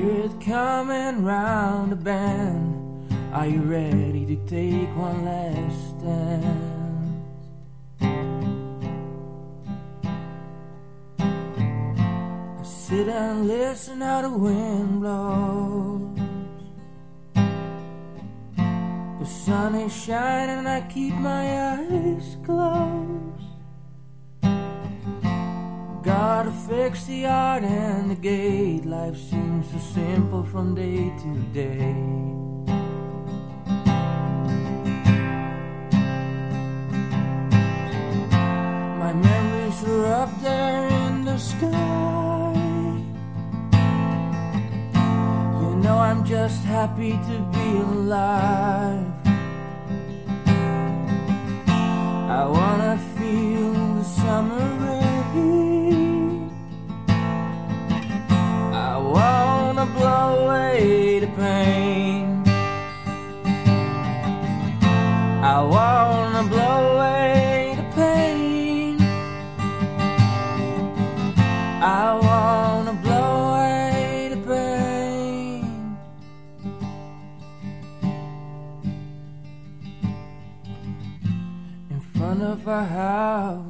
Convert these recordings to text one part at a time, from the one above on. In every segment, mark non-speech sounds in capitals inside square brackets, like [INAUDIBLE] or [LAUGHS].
hear it coming round the bend. Are you ready to take one last stand? I sit and listen how the wind blows. The sun is shining, I keep my eyes closed. Gotta fix the art and the gate. Life seems so simple from day to day. My memories are up there in the sky. You know, I'm just happy to be alive. I wanna feel the summer rain. Wanna blow away the pain. I wanna blow away the pain. I wanna blow away the pain. In front of our house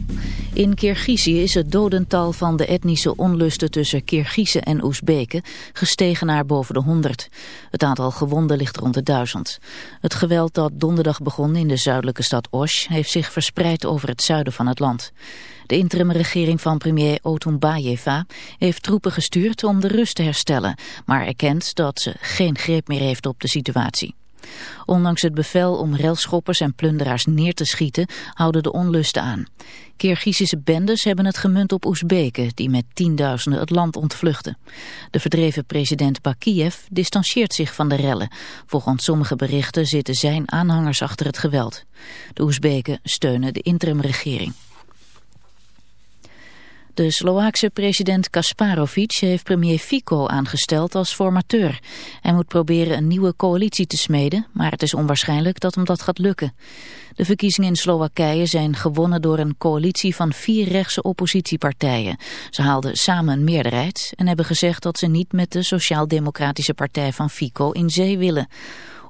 In Kirgizië is het dodental van de etnische onlusten tussen Kirgizen en Oezbeken gestegen naar boven de 100. Het aantal gewonden ligt rond de 1000. Het geweld dat donderdag begon in de zuidelijke stad Osh heeft zich verspreid over het zuiden van het land. De interimregering van premier Otunbayeva heeft troepen gestuurd om de rust te herstellen, maar erkent dat ze geen greep meer heeft op de situatie. Ondanks het bevel om relschoppers en plunderaars neer te schieten, houden de onlusten aan. Kirgizische bendes hebben het gemunt op Oezbeken, die met tienduizenden het land ontvluchten. De verdreven president Bakiev distancieert zich van de rellen. Volgens sommige berichten zitten zijn aanhangers achter het geweld. De Oezbeken steunen de interimregering. De Sloaakse president Kasparovic heeft premier Fico aangesteld als formateur. Hij moet proberen een nieuwe coalitie te smeden, maar het is onwaarschijnlijk dat hem dat gaat lukken. De verkiezingen in Slowakije zijn gewonnen door een coalitie van vier rechtse oppositiepartijen. Ze haalden samen een meerderheid en hebben gezegd dat ze niet met de Sociaal-Democratische Partij van Fico in zee willen.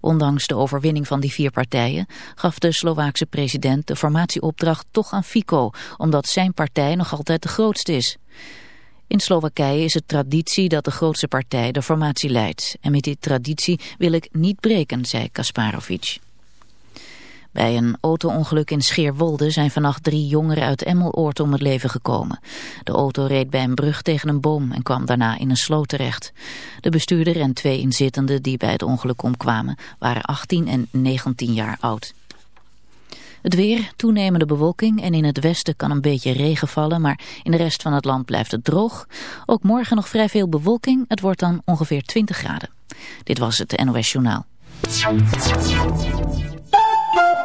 Ondanks de overwinning van die vier partijen gaf de Slovaakse president de formatieopdracht toch aan Fico, omdat zijn partij nog altijd de grootste is. In Slowakije is het traditie dat de grootste partij de formatie leidt. En met die traditie wil ik niet breken, zei Kasparovic. Bij een auto-ongeluk in Scheerwolde zijn vannacht drie jongeren uit Emmeloord om het leven gekomen. De auto reed bij een brug tegen een boom en kwam daarna in een sloot terecht. De bestuurder en twee inzittenden die bij het ongeluk omkwamen waren 18 en 19 jaar oud. Het weer, toenemende bewolking en in het westen kan een beetje regen vallen, maar in de rest van het land blijft het droog. Ook morgen nog vrij veel bewolking, het wordt dan ongeveer 20 graden. Dit was het NOS Journaal.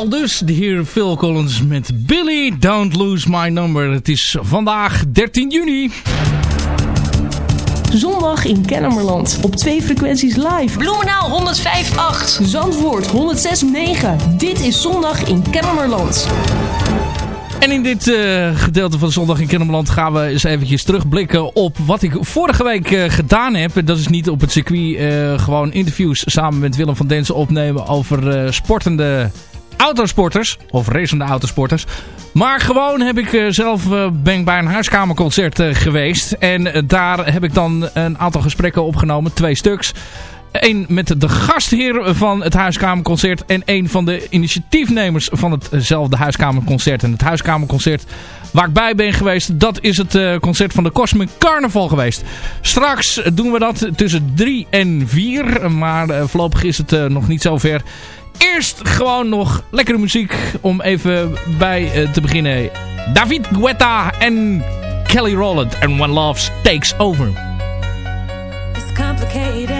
Al dus de heer Phil Collins met Billy Don't Lose My Number. Het is vandaag 13 juni. Zondag in Kennemerland. Op twee frequenties live. Bloemenaal 105.8. Zandvoort 106.9. Dit is Zondag in Kennemerland. En in dit uh, gedeelte van Zondag in Kennemerland gaan we eens eventjes terugblikken op wat ik vorige week uh, gedaan heb. Dat is niet op het circuit uh, gewoon interviews samen met Willem van Densen opnemen over sportende autosporters. Of racende autosporters. Maar gewoon heb ik zelf ben ik bij een huiskamerconcert geweest. En daar heb ik dan een aantal gesprekken opgenomen. Twee stuks. Eén met de gastheer van het Huiskamerconcert. En een van de initiatiefnemers van hetzelfde Huiskamerconcert. En het Huiskamerconcert waar ik bij ben geweest, dat is het concert van de Cosmic Carnival geweest. Straks doen we dat tussen 3 en 4. Maar voorlopig is het nog niet zo ver. Eerst gewoon nog lekkere muziek om even bij te beginnen. David Guetta en Kelly Rowland en When Love Takes Over. It's complicated.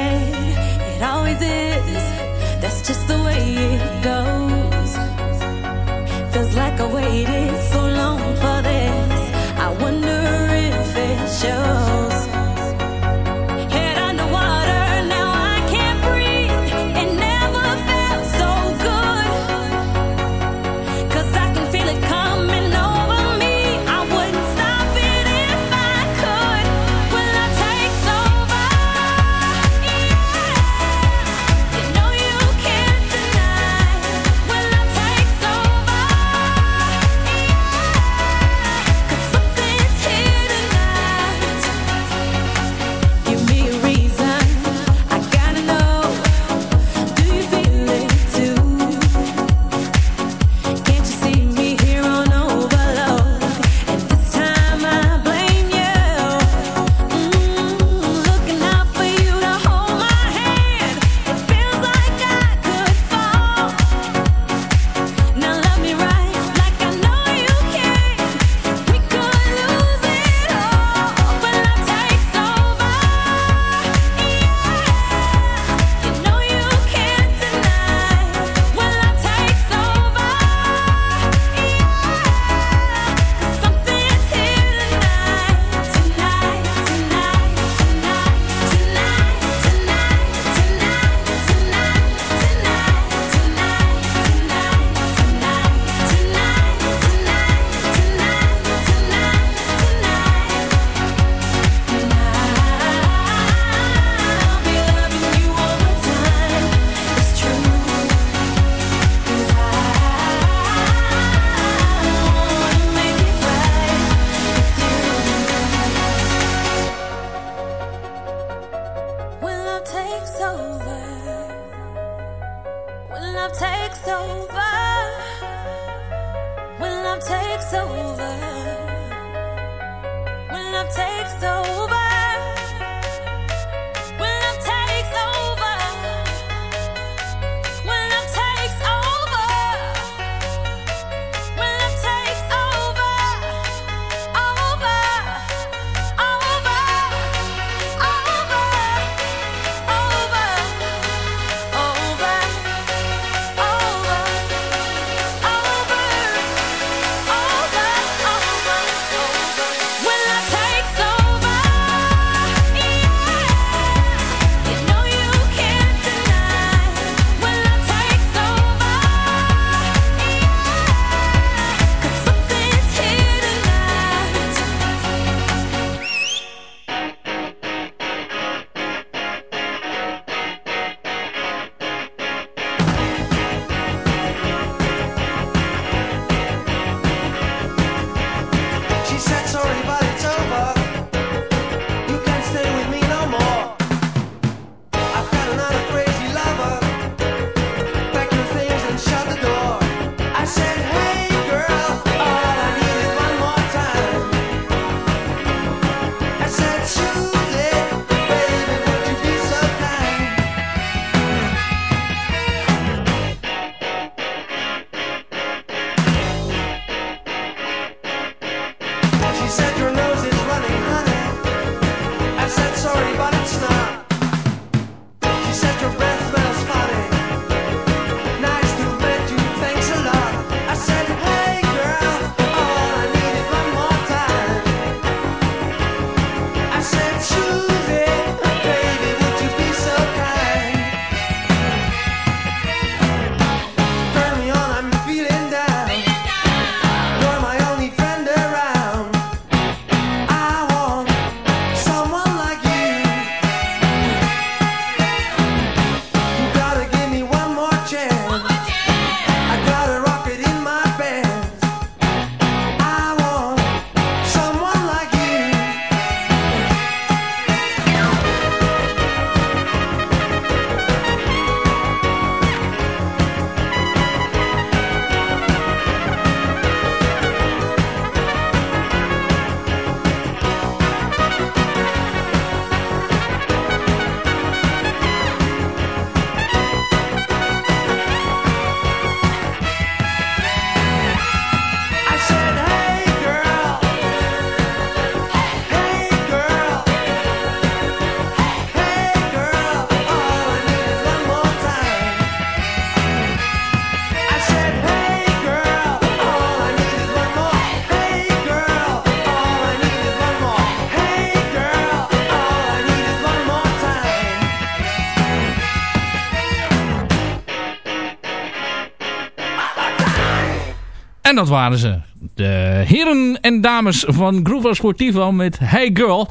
En dat waren ze. De heren en dames van Groove Sportivo met Hey Girl.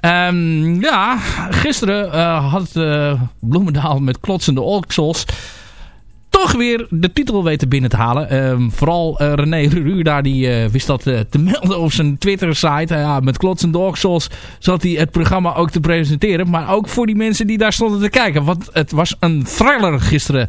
Um, ja, gisteren uh, had uh, Bloemendaal met klotsende oksels toch weer de titel weten binnen te halen. Um, vooral uh, René Ruda die wist dat te melden op zijn Twitter-site. ja, met klotsende oksels zat hij het programma ook te presenteren. Maar ook voor die mensen die daar stonden te kijken. Want het was een thriller gisteren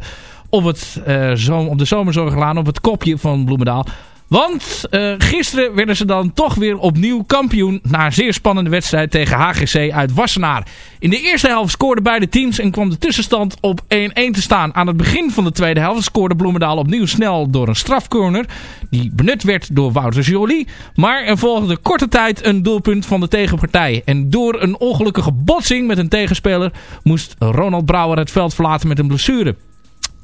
op, het, zo, op de zomerzorglaan op het kopje van Bloemendaal. Want uh, gisteren werden ze dan toch weer opnieuw kampioen na een zeer spannende wedstrijd tegen HGC uit Wassenaar. In de eerste helft scoorden beide teams en kwam de tussenstand op 1-1 te staan. Aan het begin van de tweede helft scoorde Bloemendaal opnieuw snel door een strafcorner. Die benut werd door Wouter Jolie. Maar er volgde korte tijd een doelpunt van de tegenpartij. En door een ongelukkige botsing met een tegenspeler moest Ronald Brouwer het veld verlaten met een blessure.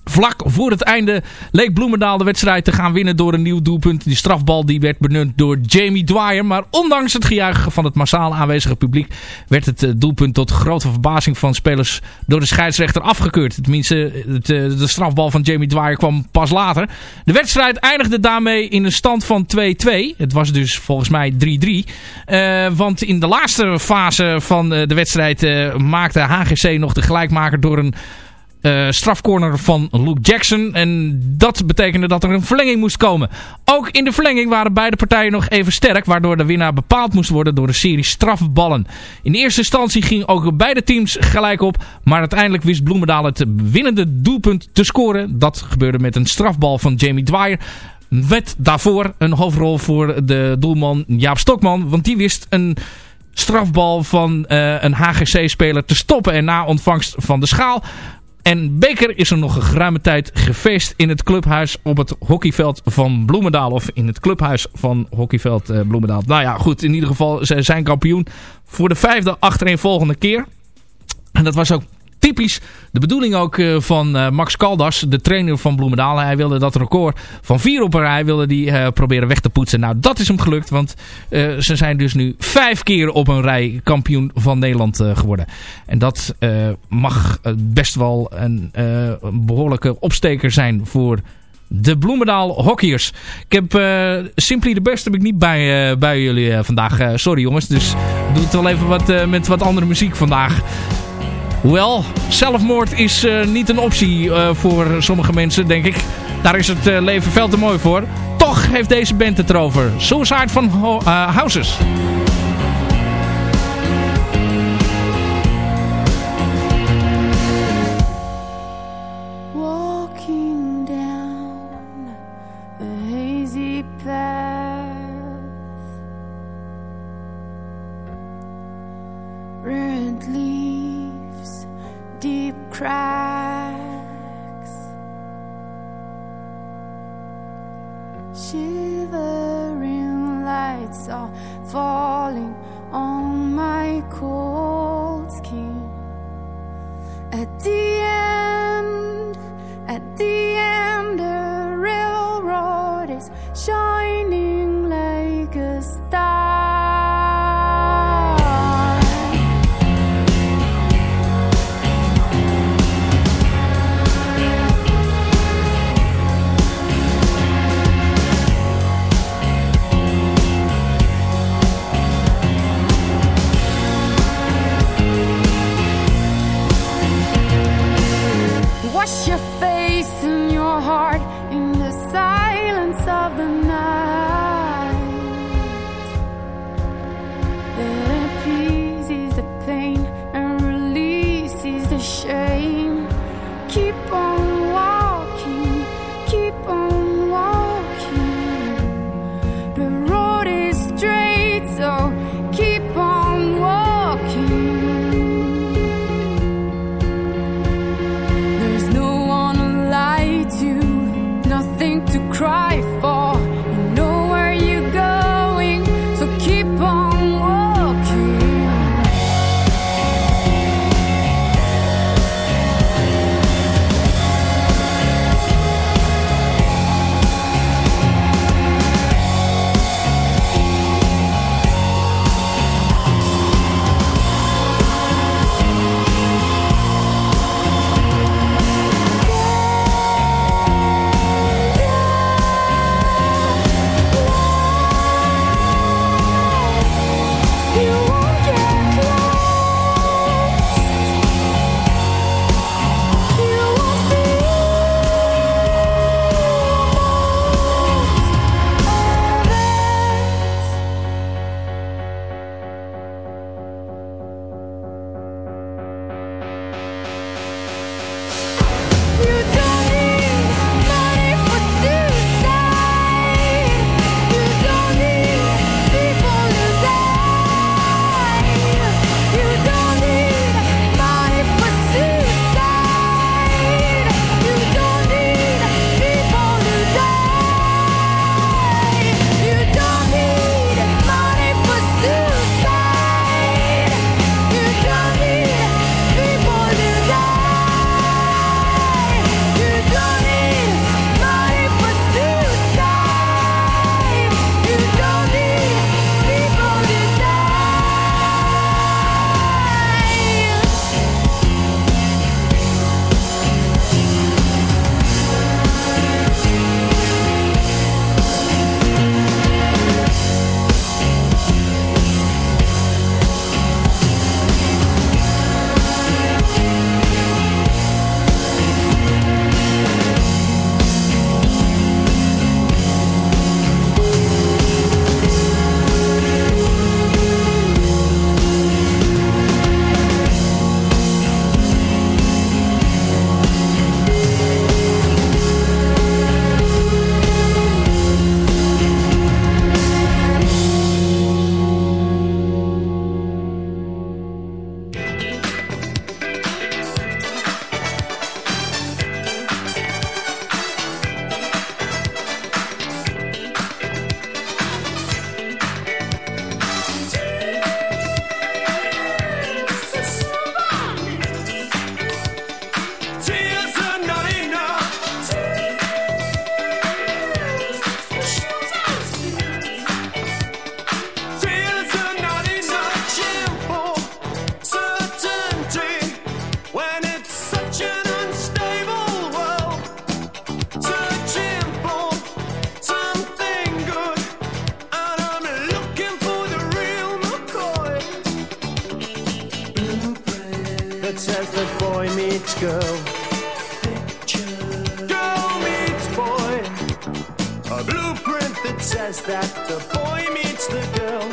Vlak voor het einde leek Bloemendaal de wedstrijd te gaan winnen door een nieuw doelpunt. Die strafbal die werd benut door Jamie Dwyer. Maar ondanks het gejuich van het massaal aanwezige publiek werd het eh, doelpunt tot grote verbazing van spelers door de scheidsrechter afgekeurd. Tenminste, eh, de strafbal van Jamie Dwyer kwam pas later. De wedstrijd eindigde daarmee in een stand van 2-2. Het was dus volgens mij 3-3. Uh, eh, want in de laatste fase van de wedstrijd maakte HGC nog de gelijkmaker door een uh, strafcorner van Luke Jackson. En dat betekende dat er een verlenging moest komen. Ook in de verlenging waren beide partijen nog even sterk. Waardoor de winnaar bepaald moest worden door een serie strafballen. In eerste instantie gingen ook beide teams gelijk op. Maar uiteindelijk wist Bloemendaal het winnende doelpunt te scoren. Dat gebeurde met een strafbal van Jamie Dwyer. Met daarvoor een hoofdrol voor de doelman Jaap Stokman. Want die wist een strafbal van uh, een HGC-speler te stoppen. En na ontvangst van de schaal en Beker is er nog een geruime tijd gefeest in het clubhuis op het hockeyveld van Bloemendaal. Of in het clubhuis van hockeyveld uh, Bloemendaal. Nou ja, goed. In ieder geval, ze zijn kampioen voor de vijfde achtereenvolgende keer. En dat was ook typisch de bedoeling ook uh, van uh, Max Caldas, de trainer van Bloemendaal. Hij wilde dat record van vier op een rij wilde die, uh, proberen weg te poetsen. Nou, dat is hem gelukt, want ze zijn dus nu vijf keer op een rij kampioen van Nederland geworden. En dat mag best wel een, behoorlijke opsteker zijn voor de Bloemendaal hockeyers. Ik heb uh, Simply the Best heb ik niet bij, bij jullie vandaag. sorry jongens, dus doe het wel even wat, met wat andere muziek vandaag. Hoewel, zelfmoord is uh, niet een optie uh, voor sommige mensen, denk ik. Daar is het uh, leven veel te mooi voor. Toch heeft deze band het erover. Suicide van Ho Houses. The boy meets the girl.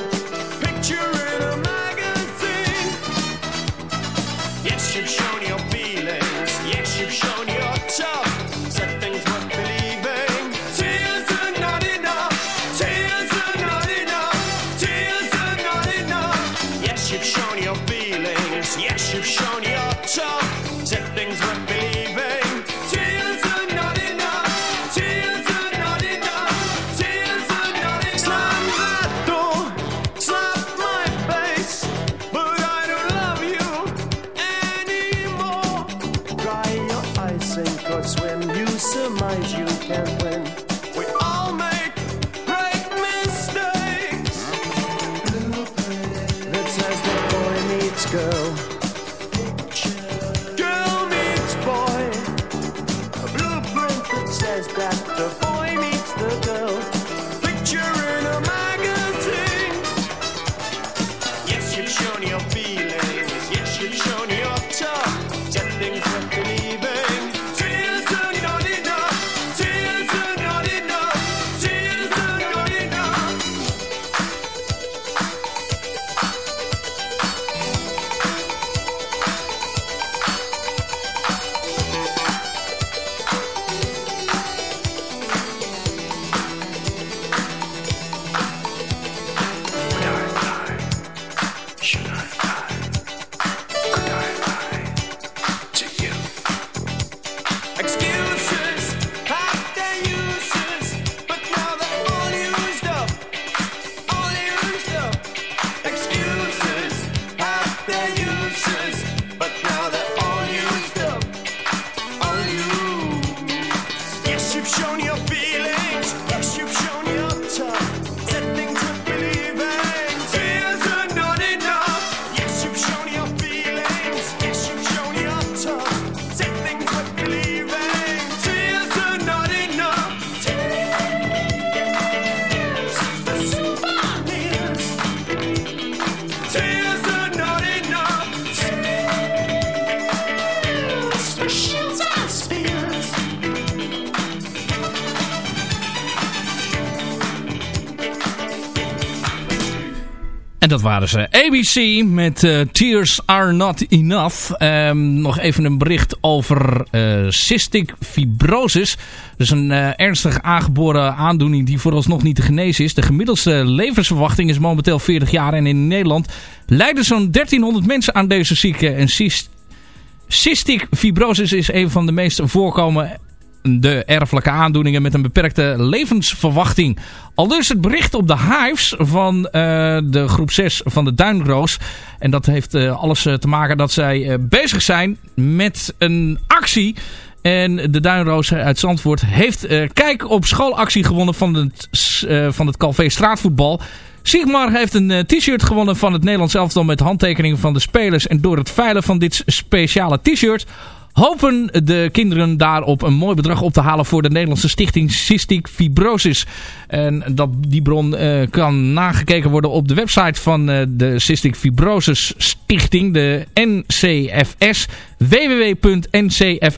Dat waren ze. ABC met eh, Tears Are Not Enough. Ehm, nog even een bericht over eh, cystic fibrosis. Dus een eh, ernstig aangeboren aandoening die vooralsnog niet te genezen is. De gemiddelde levensverwachting is momenteel 40 jaar. En in Nederland lijden zo'n 1300 mensen aan deze ziekte. En cyst Cystic fibrosis is een van de meest voorkomende de erfelijke aandoeningen met een beperkte levensverwachting. Al dus het bericht op de hives van eh, de groep 6 van de Duinroos. En dat heeft eh, alles eh, te maken dat zij bezig zijn met een actie. En de Duinroos uit Zandvoort heeft kijk op schoolactie gewonnen van het, van het Calvé straatvoetbal. Sigmar heeft een t-shirt gewonnen van het Nederlands elftal met handtekeningen van de spelers. En door het veilen van dit speciale t-shirt hopen de kinderen daarop een mooi bedrag op te halen voor de Nederlandse stichting Cystic Fibrosis. En dat, die bron eh, kan nagekeken worden op de website van eh, de Cystic Fibrosis Stichting, de NCFS www.ncfs.nl.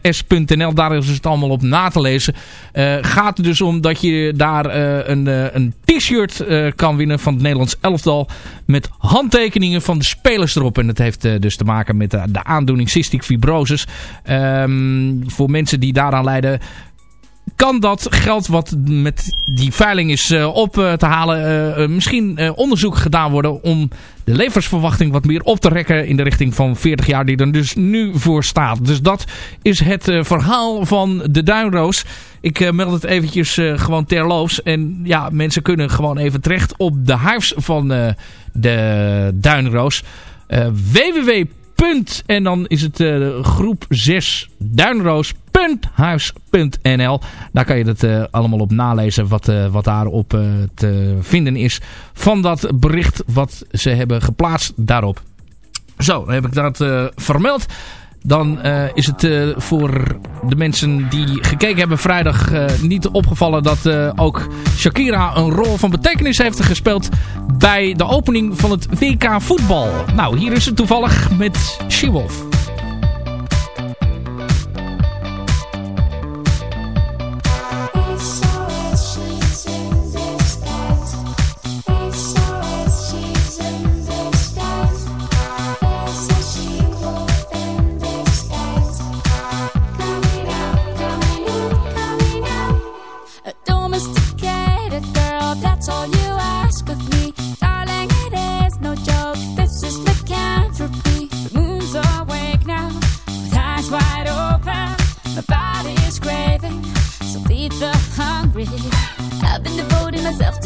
Daar is het allemaal op na te lezen. Eh, gaat er dus om dat je daar eh, een, eh, een t-shirt kan winnen van het Nederlands elftal. Met handtekeningen van de spelers erop. En dat heeft dus te maken met de, de aandoening cystic fibrosis. Ehm, voor mensen die daaraan lijden kan dat geld wat met die veiling is eh, op eh, te halen... eh, misschien onderzoek gedaan worden om de levensverwachting wat meer op te rekken... in de richting van 40 jaar die er dus nu voor staat. Dus dat is het verhaal van de Duinroos. Ik meld het eventjes gewoon terloops. En ja, mensen kunnen gewoon even terecht op de hives van de Duinroos. Www en dan is het groep 6 duinroos.huis.nl. Daar kan je het eh, allemaal op nalezen wat, eh, wat daarop eh, te vinden is van dat bericht wat ze hebben geplaatst daarop. Zo, dan heb ik dat vermeld. Dan is het voor de mensen die gekeken hebben vrijdag niet opgevallen dat ook Shakira een rol van betekenis heeft gespeeld bij de opening van het WK voetbal. Nou, hier is het toevallig met She-Wolf.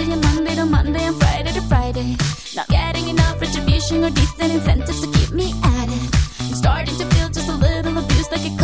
to your Monday to Monday and Friday to Friday. Not getting enough retribution or decent incentives to keep me at it. I'm starting to feel just a little abused like a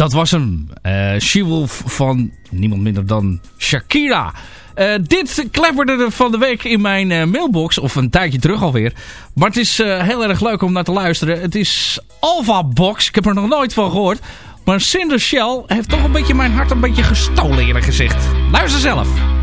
dat was hem. Eh, uh, She-Wolf van niemand minder dan Shakira. Eh, dit klepperde er van de week in mijn eh, mailbox. Of een tijdje terug alweer. Maar het is heel erg leuk om naar te luisteren. Het is Alpha Box. Ik heb er nog nooit van gehoord. Maar Cinder Shell heeft toch een beetje mijn hart een beetje gestolen eerlijk gezegd. Luister zelf.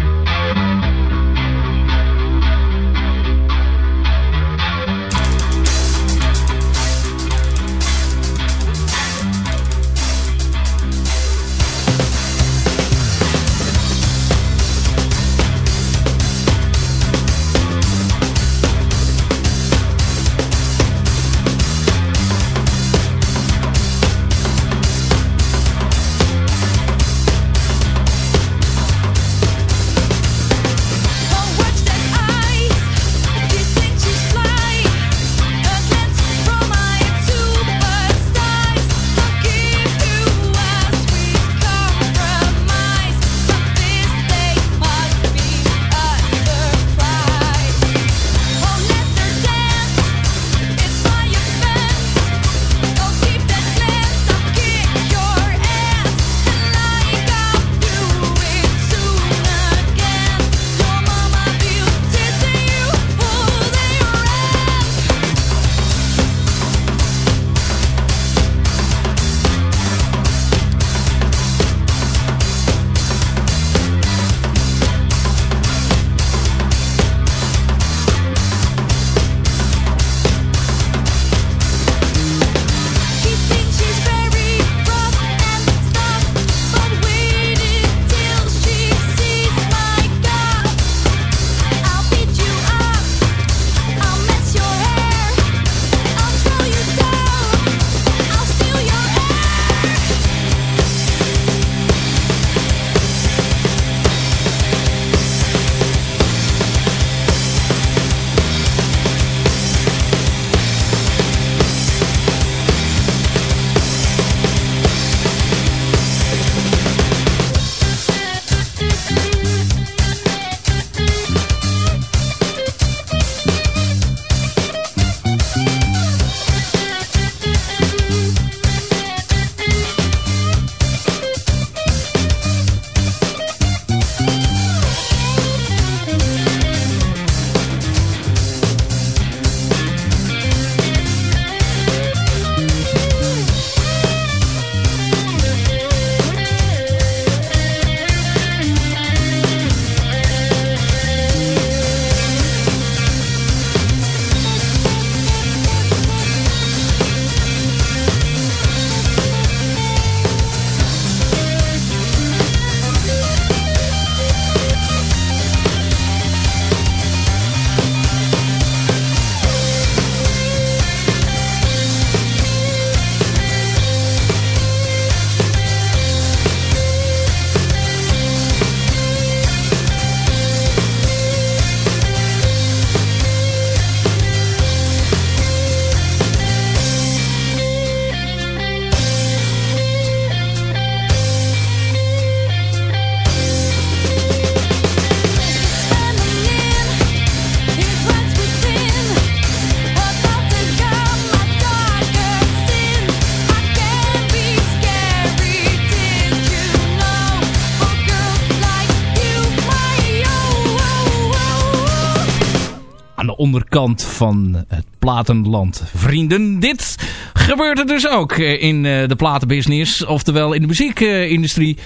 Van het platenland. Vrienden, dit gebeurt er dus ook eh, in eh, de platenbusiness. Oftewel in de muziekindustrie.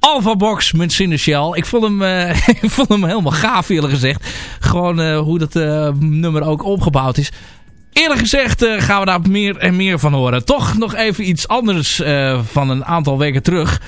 Alpha Box met Sinnesjal. Ik vond hem, eh, [LAUGHS] ik vond hem helemaal gaaf eerlijk gezegd. Gewoon hoe dat nummer ook opgebouwd is. Eerlijk gezegd gaan we daar meer en meer van horen. Toch nog even iets anders van een aantal weken terug.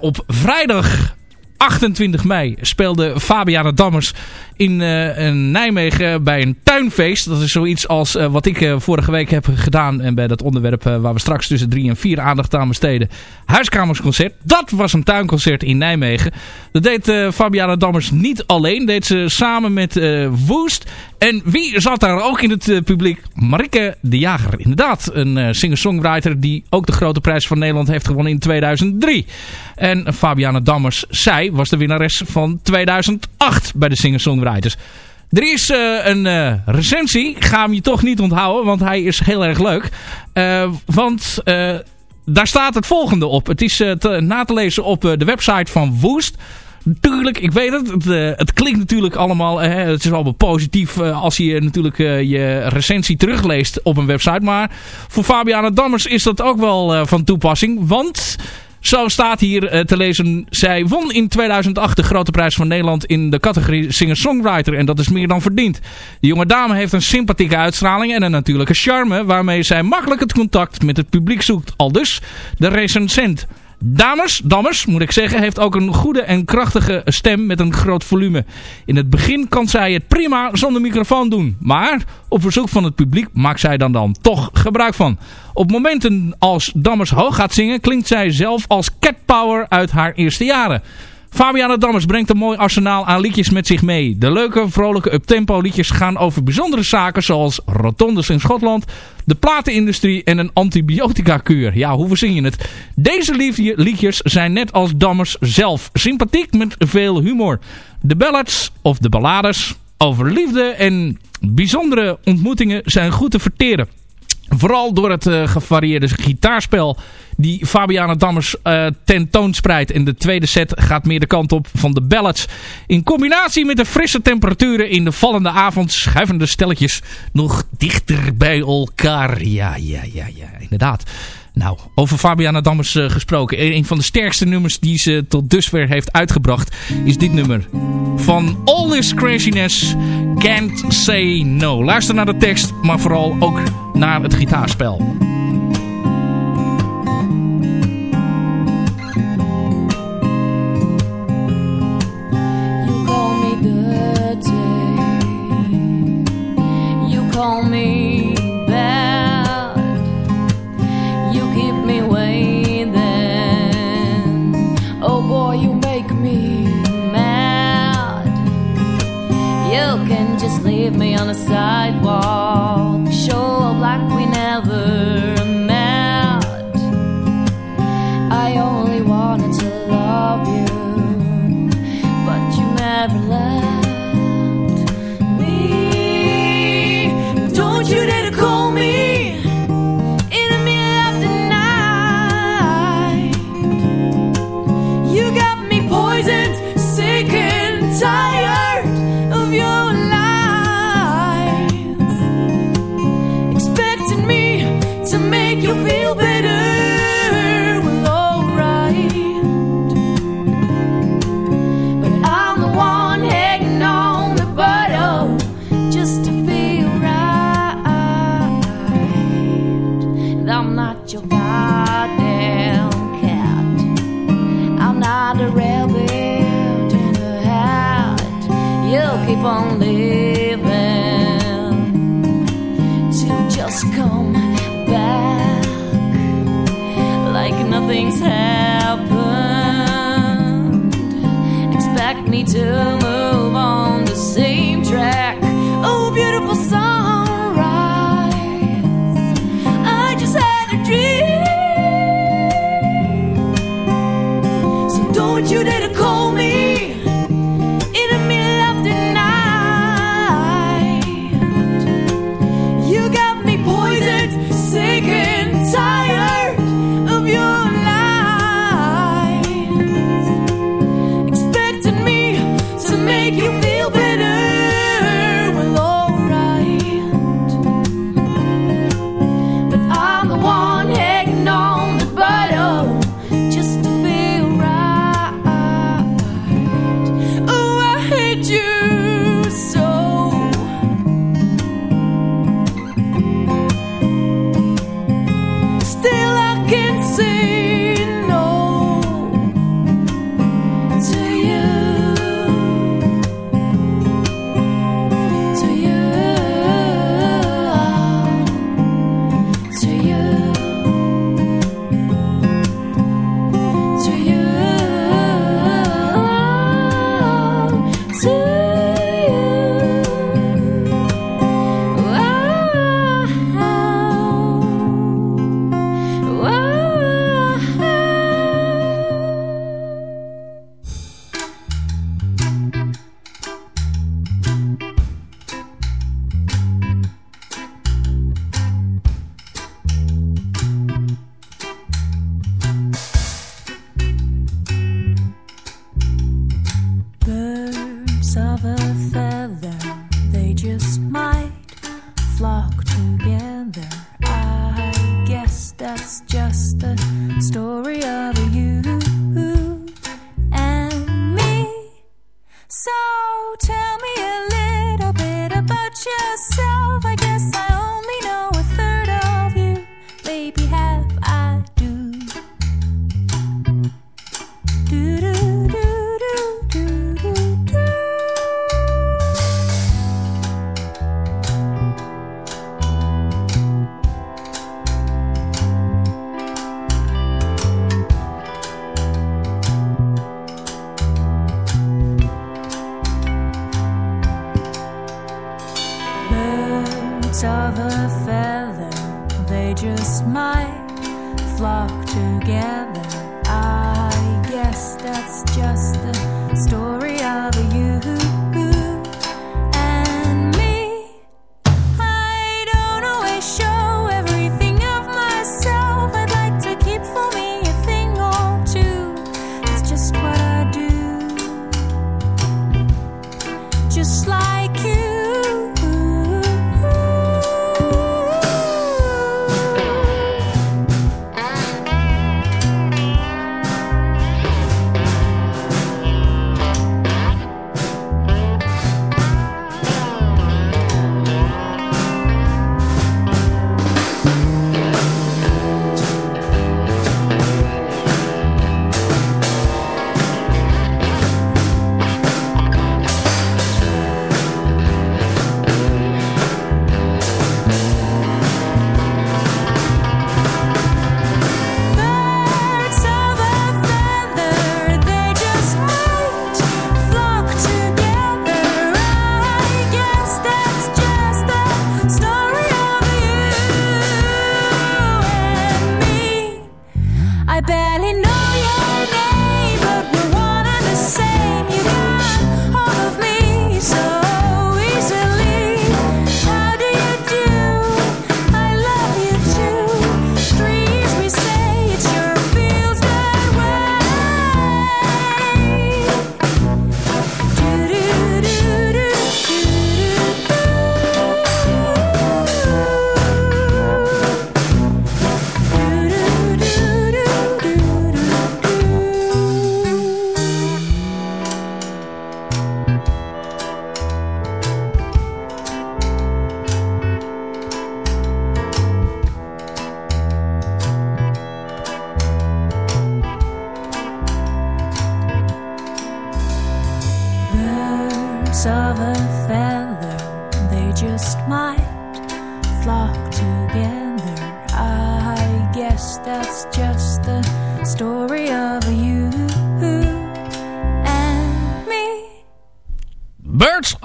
Op vrijdag 28 mei speelde Fabiana Dammers in, eh, Nijmegen bij een tuinfeest. Dat is zoiets als eh, wat ik eh, vorige week heb gedaan. En bij dat onderwerp waar we straks tussen drie en vier aandacht aan besteden. Huiskamersconcert. Dat was een tuinconcert in Nijmegen. Dat deed Fabiana Dammers niet alleen. Deed ze samen met Woest. En wie zat daar ook in het eh, publiek? Marike de Jager. Inderdaad, een eh, singer-songwriter die ook de grote prijs van Nederland heeft gewonnen in 2003. En Fabiana Dammers, zij was de winnares van 2008 bij de singer-songwriters. Er is eh, een recensie. Ga hem je toch niet onthouden, want hij is heel erg leuk. Want daar staat het volgende op. Het is te- na te lezen op de website van Woest. Natuurlijk, ik weet het. Het, eh, het klinkt natuurlijk allemaal... hè, het is allemaal positief eh, als je natuurlijk eh, je recensie terugleest op een website. Maar voor Fabiana Dammers is dat ook wel eh, van toepassing. Want... Zo staat hier eh, te lezen. Zij won in 2008 de grote prijs van Nederland in de categorie singer-songwriter. En dat is meer dan verdiend. De jonge dame heeft een sympathieke uitstraling en een natuurlijke charme. Waarmee zij makkelijk het contact met het publiek zoekt. Al dus de recensent. Dames, Dammers moet ik zeggen, heeft ook een goede en krachtige stem met een groot volume. In het begin kan zij het prima zonder microfoon doen. Maar op verzoek van het publiek maakt zij dan dan toch gebruik van. Op momenten als Dammers hoog gaat zingen klinkt zij zelf als cat power uit haar eerste jaren. Fabiana Dammers brengt een mooi arsenaal aan liedjes met zich mee. De leuke, vrolijke uptempo liedjes gaan over bijzondere zaken zoals rotondes in Schotland, de platenindustrie en een antibiotica-kuur. Ja, hoe verzin je het? Deze liedjes zijn net als Dammers zelf sympathiek met veel humor. De ballads of de ballades over liefde en bijzondere ontmoetingen zijn goed te verteren. Vooral door het eh, gevarieerde gitaarspel die Fabiana Dammers eh, tentoonspreidt. En de tweede set gaat meer de kant op van de ballads. In combinatie met de frisse temperaturen in de vallende avond schuiven de stelletjes nog dichter bij elkaar. Ja, ja, ja, ja, inderdaad. Nou, over Fabiana Dammers eh, gesproken. Een een van de sterkste nummers die ze tot dusver heeft uitgebracht is dit nummer. Van All This Craziness, Can't Say No. Luister naar de tekst, maar vooral ook naar het gitaarspel. You call me. You call me just leave me on the sidewalk. Show up like we never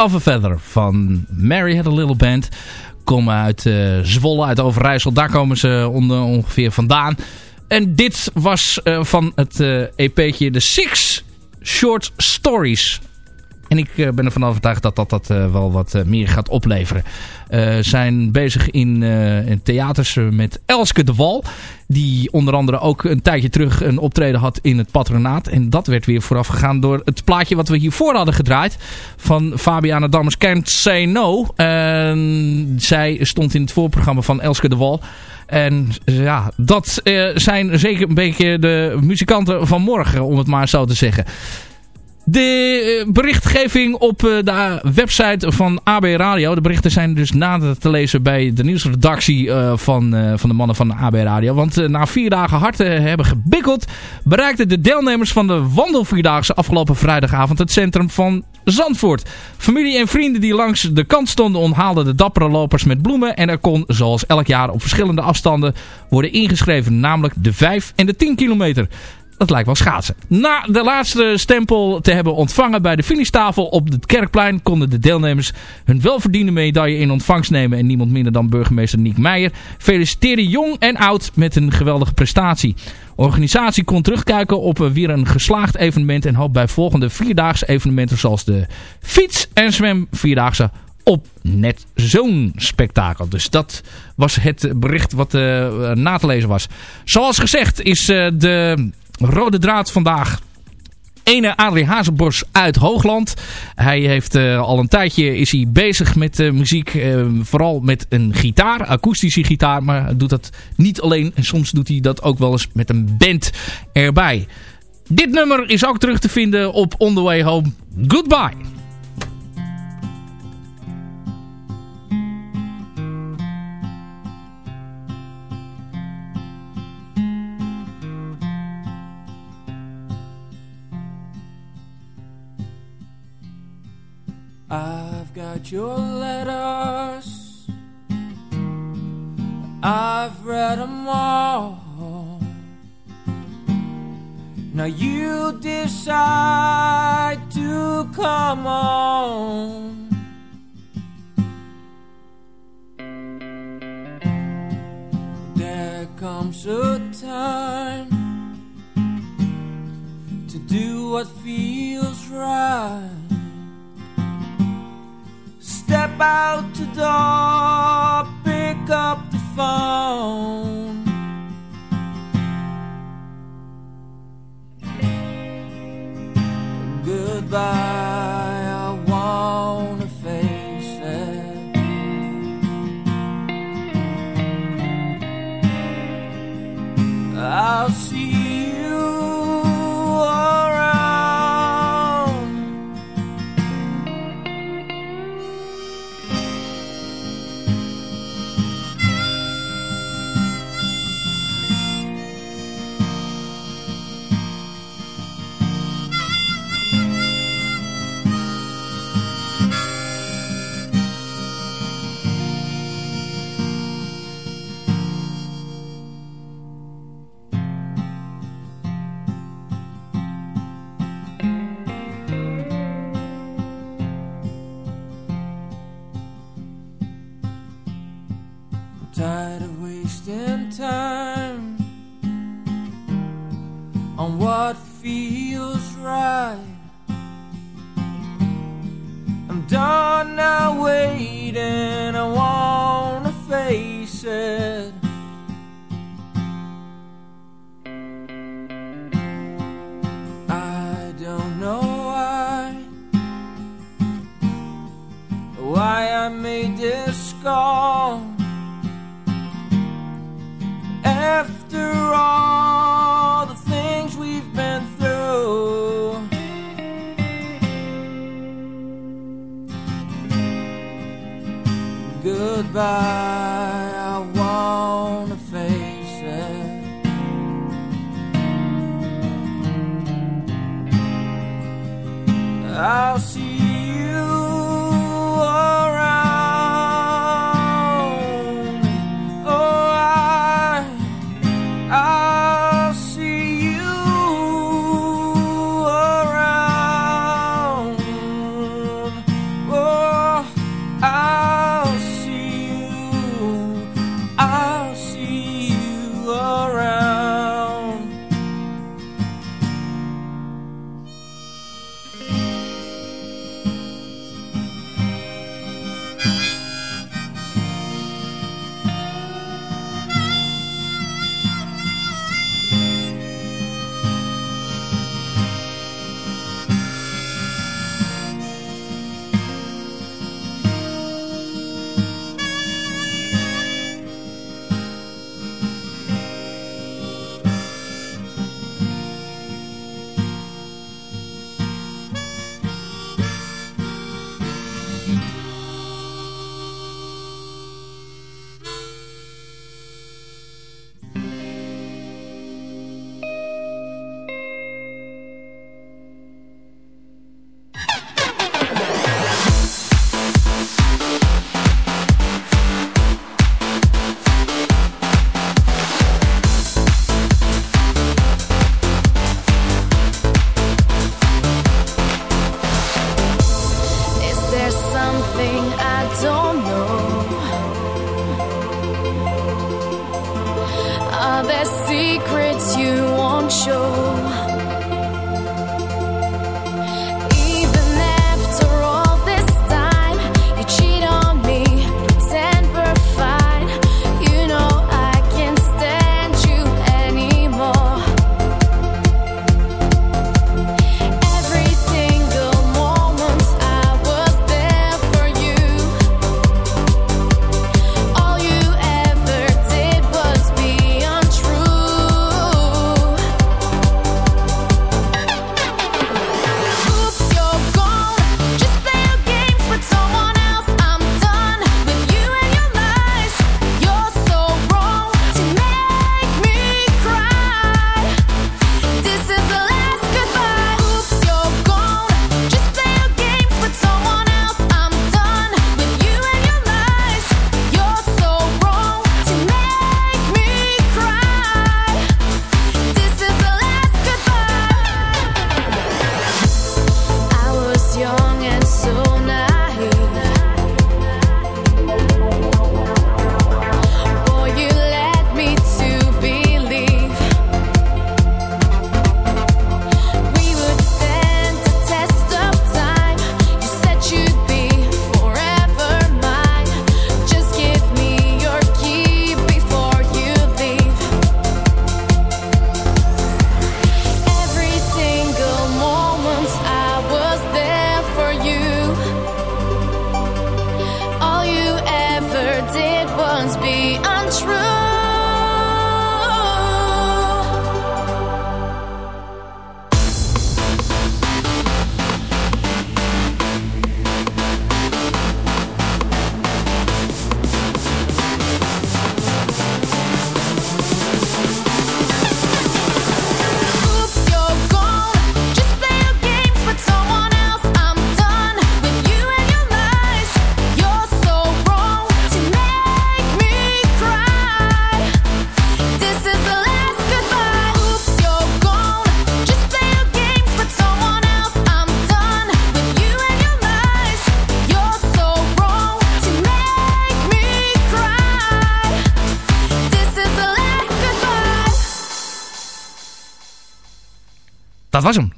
of a Feather van Mary Had a Little Band. Komen uit eh, Zwolle, uit Overijssel. Daar komen ze ongeveer vandaan. En dit was eh, van het eh, EP'tje The Six Short Stories. En ik eh, ben ervan overtuigd dat dat, dat eh, wel wat eh, meer gaat opleveren. Eh zijn bezig in, eh, in theaters met Elske de Wal. Die onder andere ook een tijdje terug een optreden had in het patronaat. En dat werd weer vooraf gegaan door het plaatje wat we hiervoor hadden gedraaid. Van Fabiana Dammers Can't Say No. Zij stond in het voorprogramma van Elske de Wal. En ja, dat zijn zeker een beetje de muzikanten van morgen, om het maar zo te zeggen. De eh, berichtgeving op eh, de website van AB Radio. De berichten zijn dus nader te lezen bij de nieuwsredactie eh, van, eh, van de mannen van AB Radio. Want eh, na vier dagen hard hebben gebikkeld... bereikten de deelnemers van de wandelvierdaagse afgelopen vrijdagavond... het centrum van Zandvoort. Familie en vrienden die langs de kant stonden... onthaalden de dappere lopers met bloemen. En er kon, zoals elk jaar, op verschillende afstanden worden ingeschreven. Namelijk de 5 en de 10 kilometer. Dat lijkt wel schaatsen. Na de laatste stempel te hebben ontvangen bij de finishtafel op het Kerkplein... konden de deelnemers hun welverdiende medaille in ontvangst nemen. En niemand minder dan burgemeester Niek Meijer feliciteerde jong en oud met een geweldige prestatie. Organisatie kon terugkijken op weer een geslaagd evenement... en hoopt bij volgende vierdaagse evenementen zoals de fiets- en zwemvierdaagse op net zo'n spektakel. Dus dat was het bericht wat eh, na te lezen was. Zoals gezegd is eh, de rode draad vandaag ene Adrie Hazenbos uit Hoogland. Hij heeft eh, al een tijdje is hij bezig met eh, muziek. eh, vooral met een gitaar, akoestische gitaar. Maar hij doet dat niet alleen. En soms doet hij dat ook wel eens met een band erbij. Dit nummer is ook terug te vinden op On The Way Home. Goodbye. I've got your letters. I've read them all. Now you decide to come home. There comes a time to do what feels right. Step out the door, pick up the phone. Goodbye, I wanna face it. I'll see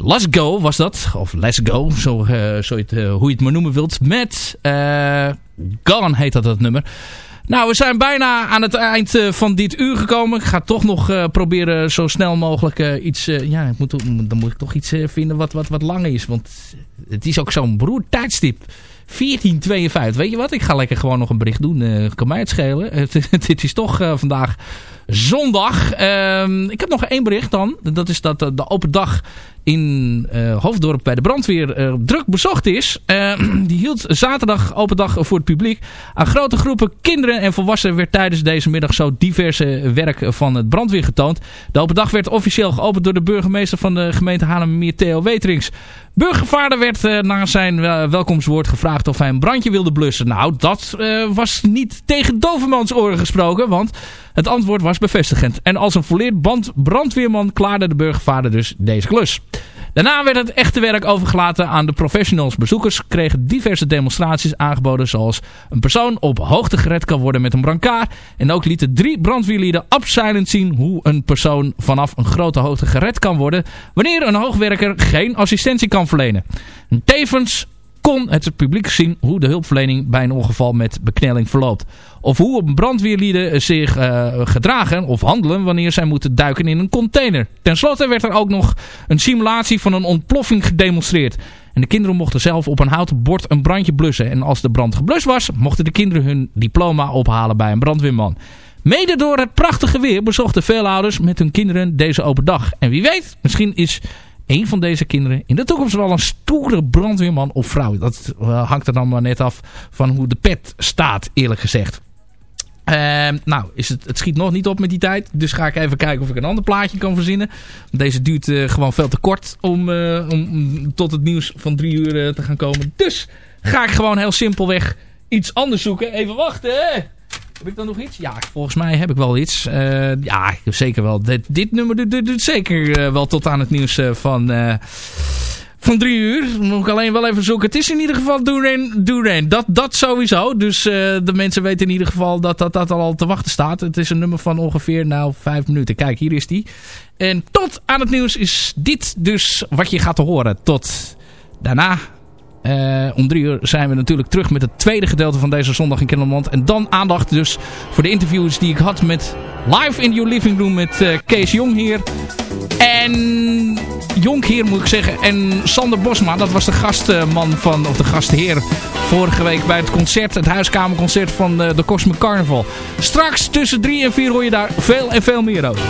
Let's Go was dat. Of Let's Go, zo, eh, zo eh, hoe je het maar noemen wilt. Met uh, Gone heet dat het nummer. Nou, we zijn bijna aan het eind van dit uur gekomen. Ik ga toch nog proberen zo snel mogelijk iets... ja, ik moet, dan moet ik toch iets vinden wat, wat, wat langer is. Want het is ook zo'n beroerd tijdstip. 1452. Weet je wat? Ik ga lekker gewoon nog een bericht doen. kan mij het schelen. [LAUGHS] Het, is toch vandaag zondag. Ehm, ik heb nog één bericht dan. Dat is dat de open dag in uh, Hoofddorp bij de brandweer uh, druk bezocht is. Uh, [CLEARS THROAT] die hield zaterdag open dag voor het publiek. Aan grote groepen kinderen en volwassenen werd tijdens deze middag zo diverse werk van het brandweer getoond. De open dag werd officieel geopend door de burgemeester van de gemeente Haarlemmermeer Theo Weterings. Burgervaarder werd na zijn welkomstwoord gevraagd of hij een brandje wilde blussen. Nou, dat was niet tegen Dovermans oren gesproken, want het antwoord was bevestigend. En als een volleerd band brandweerman klaarde de burgervaarder dus deze klus. Daarna werd het echte werk overgelaten aan de professionals. Bezoekers kregen diverse demonstraties aangeboden zoals een persoon op hoogte gered kan worden met een brancard. En ook lieten drie brandweerlieden abseilend zien hoe een persoon vanaf een grote hoogte gered kan worden wanneer een hoogwerker geen assistentie kan verlenen. Tevens kon het publiek zien hoe de hulpverlening bij een ongeval met beknelling verloopt. Of hoe brandweerlieden zich uh, gedragen of handelen wanneer zij moeten duiken in een container. Ten slotte werd er ook nog een simulatie van een ontploffing gedemonstreerd. En de kinderen mochten zelf op een houten bord een brandje blussen. En als de brand geblust was, mochten de kinderen hun diploma ophalen bij een brandweerman. Mede door het prachtige weer bezochten veel ouders met hun kinderen deze open dag. En wie weet, misschien is een van deze kinderen in de toekomst wel een stoere brandweerman of vrouw. Dat uh, hangt er dan maar net af van hoe de pet staat, eerlijk gezegd. Uh, nou, is het, het schiet nog niet op met die tijd. Dus ga ik even kijken of ik een ander plaatje kan verzinnen. Deze duurt uh, gewoon veel te kort om, uh, om tot het nieuws van drie uur te gaan komen. Dus ga ik gewoon heel simpelweg iets anders zoeken. Even wachten. Heb ik dan nog iets? Ja, volgens mij heb ik wel iets. Uh, ja, zeker wel. Dit, dit nummer doet, zeker uh, wel tot aan het nieuws uh, van, van drie uur. Moet ik alleen wel even zoeken. Het is in ieder geval Dooreen. Dooreen. Dat, dat sowieso. Dus de mensen weten in ieder geval dat, dat dat al te wachten staat. Het is een nummer van ongeveer nou vijf minuten. Kijk, hier is die. En tot aan het nieuws is dit dus wat je gaat horen. Tot daarna uh, om drie uur zijn we natuurlijk terug met het tweede gedeelte van deze zondag in Kennemerland. En dan aandacht dus voor de interviews die ik had met Live in Your Living Room met uh, Kees Jong hier. En Jonk hier moet ik zeggen. En Sander Bosma, dat was de gastman van, of de gastheer vorige week bij het concert. Het huiskamerconcert van uh, de Cosmic Carnival. Straks tussen drie en vier hoor je daar veel en veel meer over.